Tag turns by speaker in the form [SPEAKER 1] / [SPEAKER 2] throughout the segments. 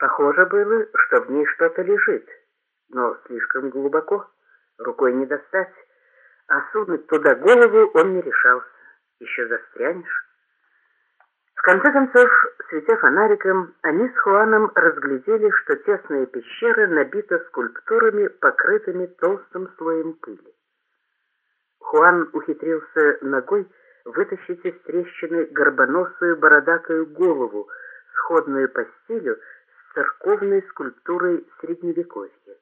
[SPEAKER 1] Похоже было, что в ней что-то лежит, но слишком глубоко, рукой не достать, а сунуть туда голову он не решался. Еще застрянешь. В конце концов, светя фонариком, они с Хуаном разглядели, что тесная пещера набита скульптурами, покрытыми толстым слоем пыли. Хуан ухитрился ногой вытащить из трещины горбоносую бородатую голову, сходную по стилю церковной скульптурой Средневековья.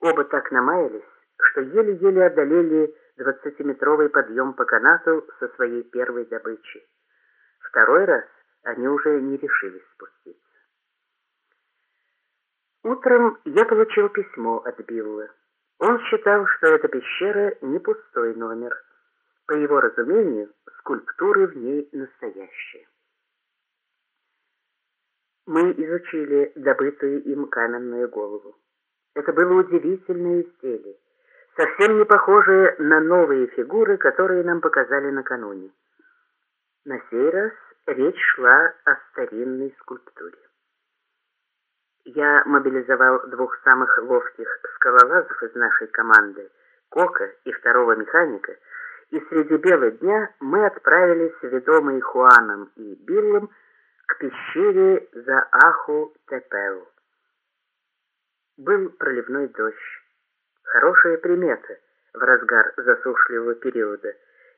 [SPEAKER 1] Оба так намаялись, что еле-еле одолели двадцатиметровый подъем по канату со своей первой добычей. Второй раз они уже не решились спуститься. Утром я получил письмо от Билла. Он считал, что эта пещера не пустой номер. По его разумению, скульптуры в ней настоящие. Мы изучили добытую им каменную голову. Это было удивительное изделие, совсем не похожее на новые фигуры, которые нам показали накануне. На сей раз речь шла о старинной скульптуре. Я мобилизовал двух самых ловких скалолазов из нашей команды, Кока и второго механика, и среди бела дня мы отправились, ведомые Хуаном и Биллом, к пещере за Аху-Тепеу. Был проливной дождь. Хорошая примета в разгар засушливого периода,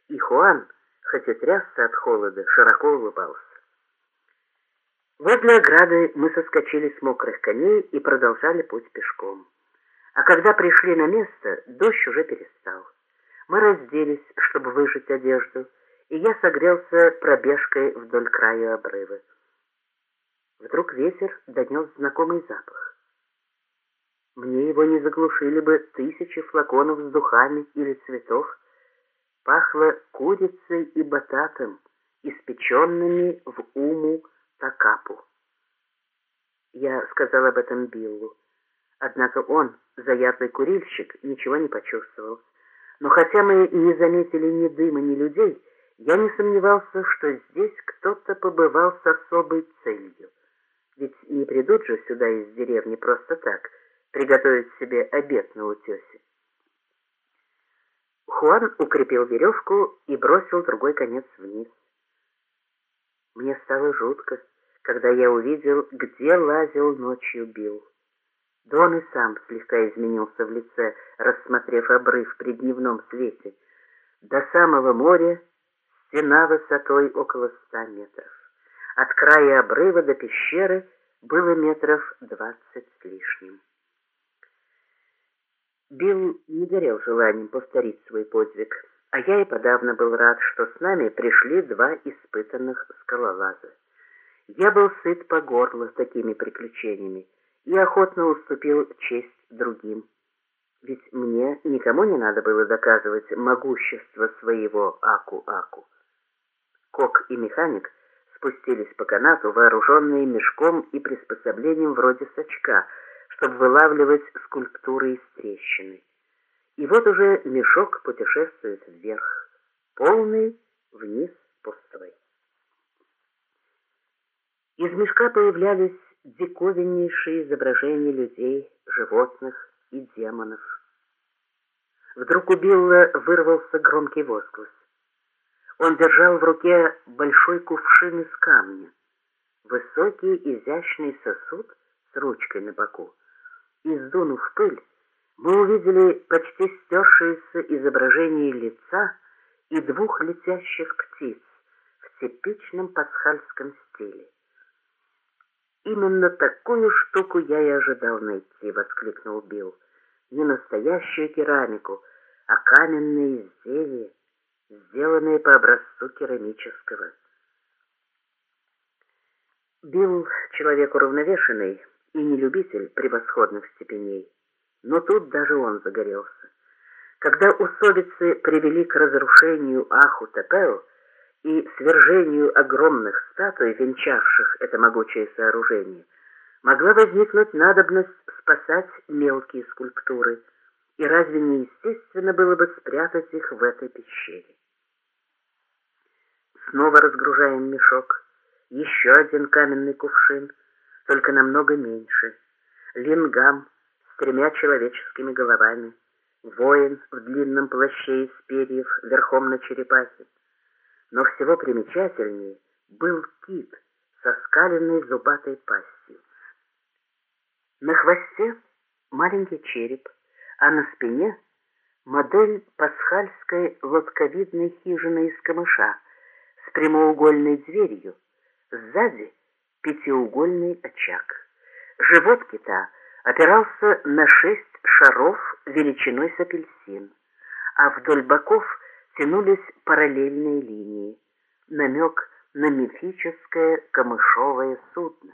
[SPEAKER 1] и Хуан, хоть и трясся от холода, широко улыбался. Возле ограды мы соскочили с мокрых коней и продолжали путь пешком. А когда пришли на место, дождь уже перестал. Мы разделись, чтобы выжать одежду, и я согрелся пробежкой вдоль края обрыва. Вдруг ветер донес знакомый запах. Мне его не заглушили бы тысячи флаконов с духами или цветов. Пахло курицей и бататом, испеченными в уму такапу. Я сказал об этом Биллу. Однако он, заядлый курильщик, ничего не почувствовал. Но хотя мы не заметили ни дыма, ни людей, я не сомневался, что здесь кто-то побывал с особой целью. Не придут же сюда из деревни просто так, приготовить себе обед на утесе. Хуан укрепил веревку и бросил другой конец вниз. Мне стало жутко, когда я увидел, где лазил ночью Билл. Дон и сам слегка изменился в лице, рассмотрев обрыв при дневном свете. До самого моря стена высотой около ста метров. От края обрыва до пещеры было метров двадцать с лишним. Билл не горел желанием повторить свой подвиг, а я и подавно был рад, что с нами пришли два испытанных скалолаза. Я был сыт по горло такими приключениями и охотно уступил честь другим. Ведь мне никому не надо было доказывать могущество своего Аку-Аку. Кок и механик спустились по канату, вооруженные мешком и приспособлением вроде сачка, чтобы вылавливать скульптуры из трещины. И вот уже мешок путешествует вверх, полный, вниз пустой. Из мешка появлялись диковиннейшие изображения людей, животных и демонов. Вдруг у Билла вырвался громкий возглас. Он держал в руке большой кувшин из камня, высокий изящный сосуд с ручкой на боку. И сдунув пыль, мы увидели почти стершееся изображение лица и двух летящих птиц в типичном пасхальском стиле. «Именно такую штуку я и ожидал найти», — воскликнул Билл. «Не настоящую керамику, а каменные изделия» сделанные по образцу керамического. Билл — человек уравновешенный и не любитель превосходных степеней, но тут даже он загорелся. Когда усобицы привели к разрушению Аху-Тепео и свержению огромных статуй, венчавших это могучее сооружение, могла возникнуть надобность спасать мелкие скульптуры, и разве не естественно было бы спрятать их в этой пещере? Снова разгружаем мешок. Еще один каменный кувшин. только намного меньше. Лингам с тремя человеческими головами, воин в длинном плаще из перьев верхом на черепахе. Но всего примечательнее был кит со скаленной зубатой пастью. На хвосте маленький череп, а на спине модель пасхальской лодковидной хижины из камыша прямоугольной дверью, сзади пятиугольный очаг. Живот кита опирался на шесть шаров величиной с апельсин, а вдоль боков тянулись параллельные линии, намек на мифическое камышовое судно.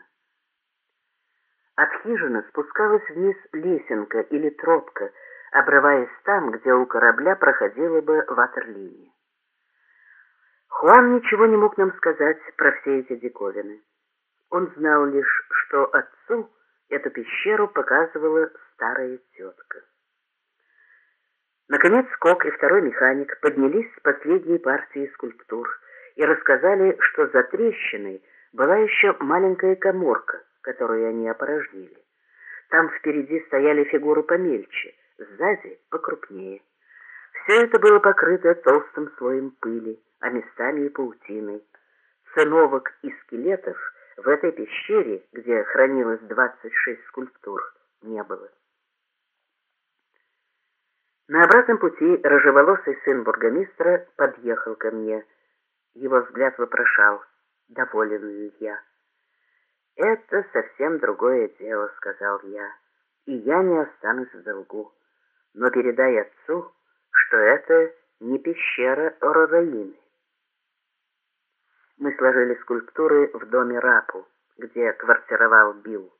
[SPEAKER 1] От хижины спускалась вниз лесенка или тропка, обрываясь там, где у корабля проходила бы ватерлиния. Хуан ничего не мог нам сказать про все эти диковины. Он знал лишь, что отцу эту пещеру показывала старая тетка. Наконец Кок и второй механик поднялись с последней партии скульптур и рассказали, что за трещиной была еще маленькая коморка, которую они опорожнили. Там впереди стояли фигуры помельче, сзади покрупнее. Все это было покрыто толстым слоем пыли, а местами и паутиной. Циновок и скелетов в этой пещере, где хранилось 26 скульптур, не было. На обратном пути рыжеволосый сын бургомистра подъехал ко мне. Его взгляд вопрошал, доволен ли я. «Это совсем другое дело», — сказал я, — «и я не останусь в долгу. Но передай отцу, что это не пещера Орораины». Мы сложили скульптуры в доме Рапу, где квартировал Билл.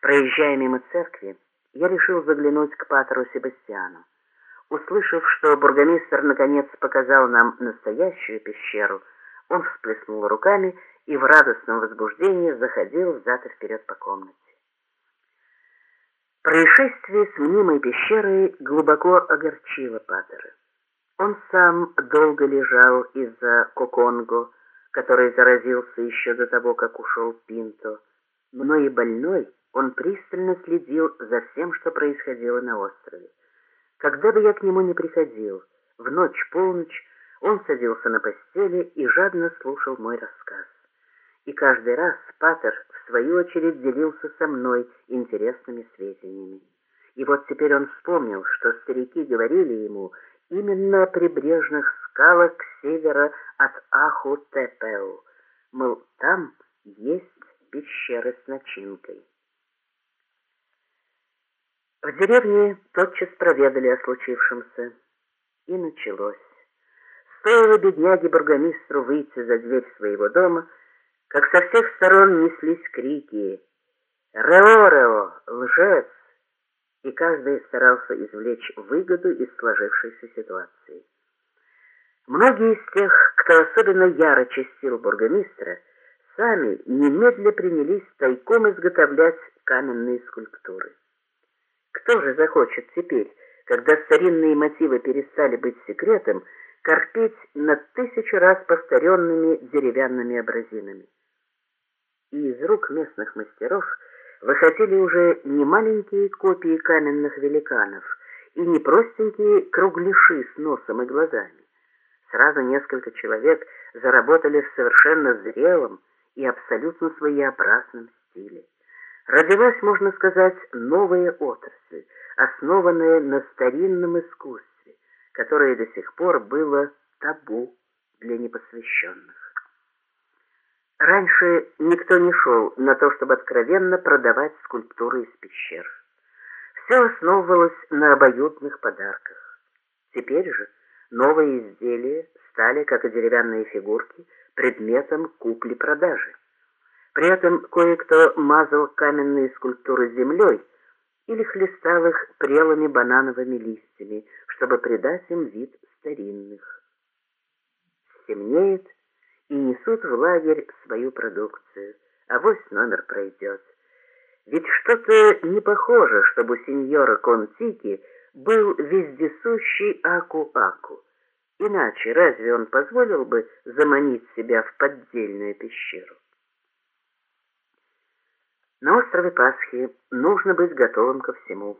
[SPEAKER 1] Проезжая мимо церкви, я решил заглянуть к патеру Себастьяну. Услышав, что бургомистр наконец показал нам настоящую пещеру, он всплеснул руками и в радостном возбуждении заходил взад и вперед по комнате. Происшествие с мнимой пещерой глубоко огорчило Паттера. Он сам долго лежал из-за Коконго, который заразился еще до того, как ушел Пинто. Но и больной он пристально следил за всем, что происходило на острове. Когда бы я к нему не приходил, в ночь-полночь он садился на постели и жадно слушал мой рассказ. И каждый раз Паттер, в свою очередь, делился со мной интересными сведениями. И вот теперь он вспомнил, что старики говорили ему именно прибрежных скалах севера от Аху-Тепеу, мол, там есть пещеры с начинкой. В деревне тотчас проведали о случившемся. И началось. Стоило бедняге-бургомистру выйти за дверь своего дома, как со всех сторон неслись крики «Рео-рео! Лжец!» И каждый старался извлечь выгоду из сложившейся ситуации. Многие из тех, кто особенно яро честил бургомистра, сами немедля принялись тайком изготовлять каменные скульптуры. Кто же захочет теперь, когда старинные мотивы перестали быть секретом, корпеть над тысячу раз повторенными деревянными образинами? И из рук местных мастеров выходили уже не маленькие копии каменных великанов и не простенькие кругляши с носом и глазами. Сразу несколько человек заработали в совершенно зрелом и абсолютно своеобразном стиле родилась, можно сказать, новая отрасль, основанная на старинном искусстве, которое до сих пор было табу для непосвященных. Раньше никто не шел на то, чтобы откровенно продавать скульптуры из пещер. Все основывалось на обоюдных подарках. Теперь же новые изделия стали, как и деревянные фигурки, предметом купли-продажи. При этом кое-кто мазал каменные скульптуры землей или хлестал их прелыми банановыми листьями, чтобы придать им вид старинных. Стемнеет, и несут в лагерь свою продукцию, а вось номер пройдет. Ведь что-то не похоже, чтобы сеньора Контики был вездесущий Аку-Аку. Иначе разве он позволил бы заманить себя в поддельную пещеру? На острове Пасхи нужно быть готовым ко всему.